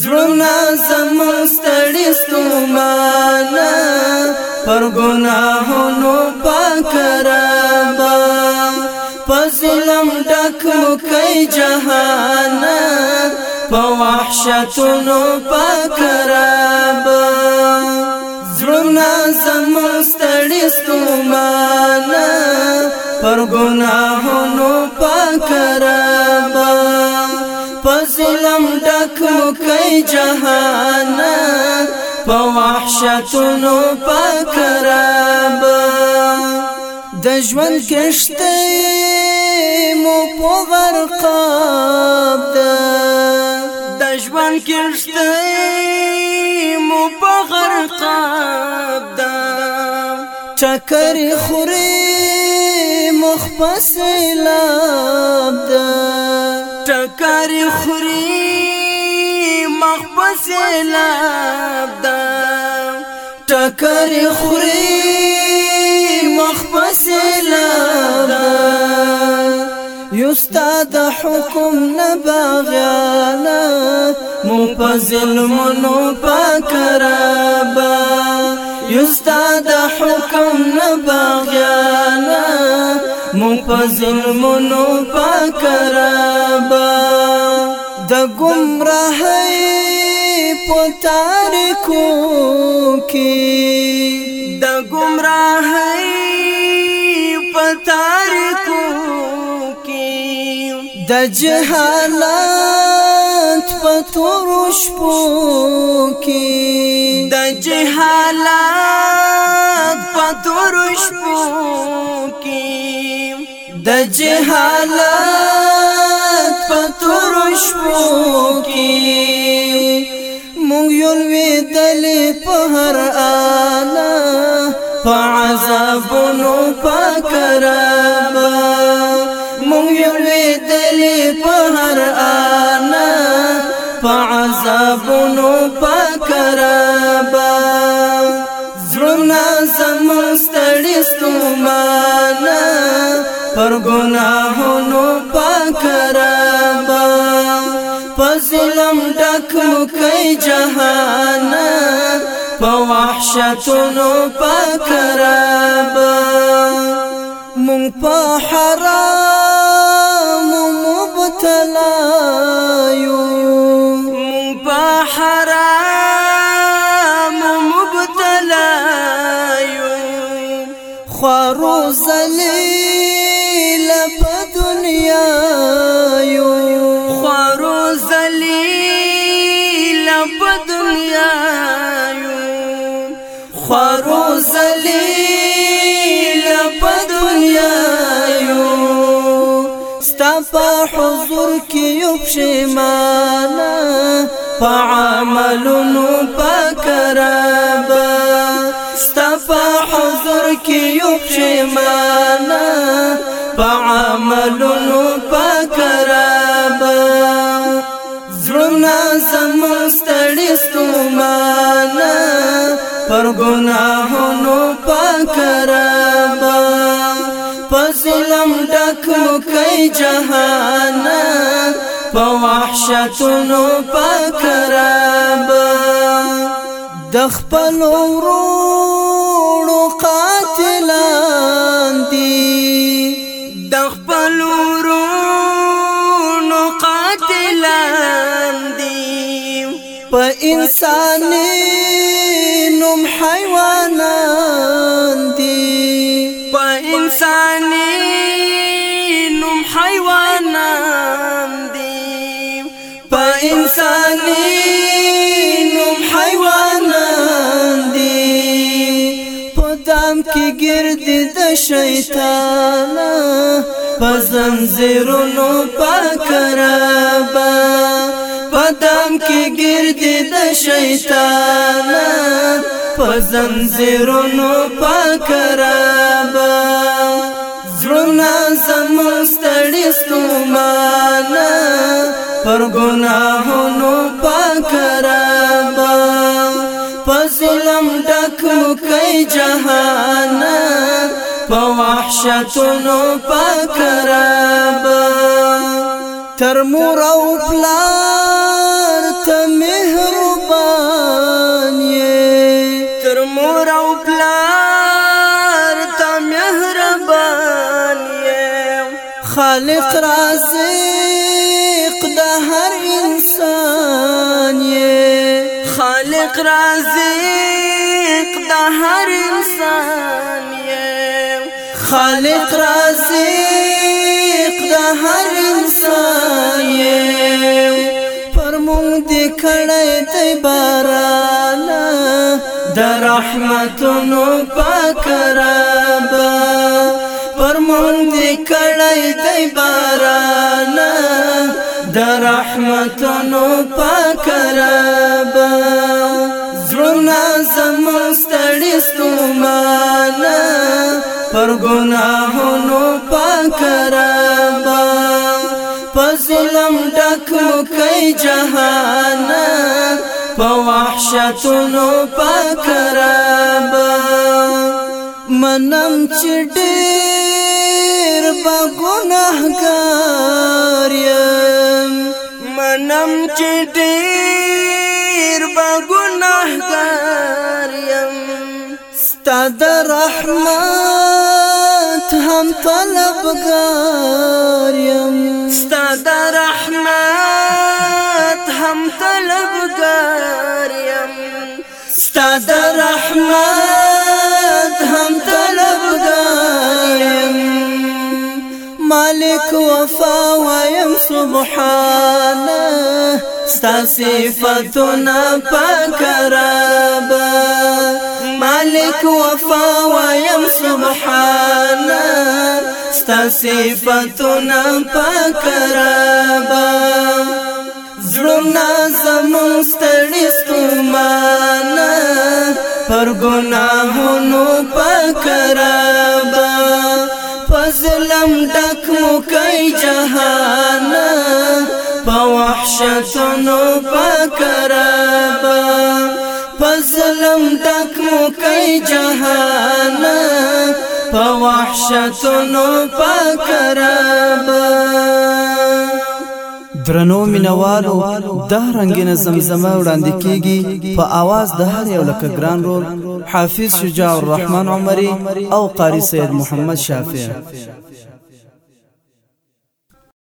زړونه زمون ستړي ستومانه پر ګناهونو پاک ربا په ظلم ډک مو کوي جهان په وحشتونو پاک ربا زړونه زمون ستړي ستومانه پر ګناهونو عالم ډک مکې جهان په وحشتونو پکرب د ژوند کشته مو په ورقاب ده د ژوند کشته مو په غرقاب ده چکر خوري مخ په سیلاب ده ټکر خوري مخبس لاب دا ټکر خوري مخبس لاب دا یستاد حکم نباغیانا مپزل منو پاکرابا یستاد حکم نباغیانا مپزل منو پاکرابا گمراهی پتار کو کی دا گمراهی پتار کو کی د جهالت پتورش پو کی د جهالت پتورش پو کی د جهالت شپو کې مونږ یو ویدل په هر انا فعذابونو پکرب مونږ یو ویدل په هر انا فعذابونو پکرب زړه زمون ستړي ستومانه پر ګناهو لکې جهان په وحشتونو پکرب مون په حرام مبتلا یو مون په حرام مبتلا یو خرو زلیل په دنیا یو په حضور کې یو پښیمانه په عملونو په کرابه ستا په حضور کې یو پښیمانه په عملونو په کرابه زړونه زمون ستړي ستومانه پر ګناهونو په کرابه کوي جهان په وحشتونو پکرب د خپل ورونو قاتلان دي د خپل ورونو قاتلان دي په انساني جام کی گردی د شیطان پزم زیرونو پکربا پدام کی گردی د شیطان پزم زیرونو پکربا زړه زمون ستړي ستومانه پر ګناهونو پکربا ظلم ډکو کوي جهان په وحشتونو پکرب تر مور او پلار تا مهربان تر مور او پلار تا مهربان خالق رازق خالق رازق د هر انسان یې خالق رازق د هر انسان یې پر مونږ دې کړه ته باران د رحمتونو پاک ربا پر مونږ دې کړه ته باران د رحمتونو پاک ربا ګمانه پر ګناهونو پاک ربا پسلم ډک مکه جهان په وحشتونو پاک ربا منم چې ډېر په ګناهګار یم منم چې ډېر په ګناهګار استاد رحمت هم طلب یم استاد رحمت هم طلب یم استاد رحمت هم طلب یم مالک وفا ویم سبحانه ستا صفتنا پاک ربه مالك وفا ويم سبحانا ستا صفتنا پاکرابا زړونا زمون ستړي ستومانا پر ګناهونو فظلم ډک مو کوي جهان قلم دک مو کای جهان په وحشتونو پکرب درنو مینوالو د رنگینه زمزمه وړاندې کیږي په आवाज د هر یو لکه ګران رول حافظ شجاع الرحمن عمري او قاری سید محمد شافعي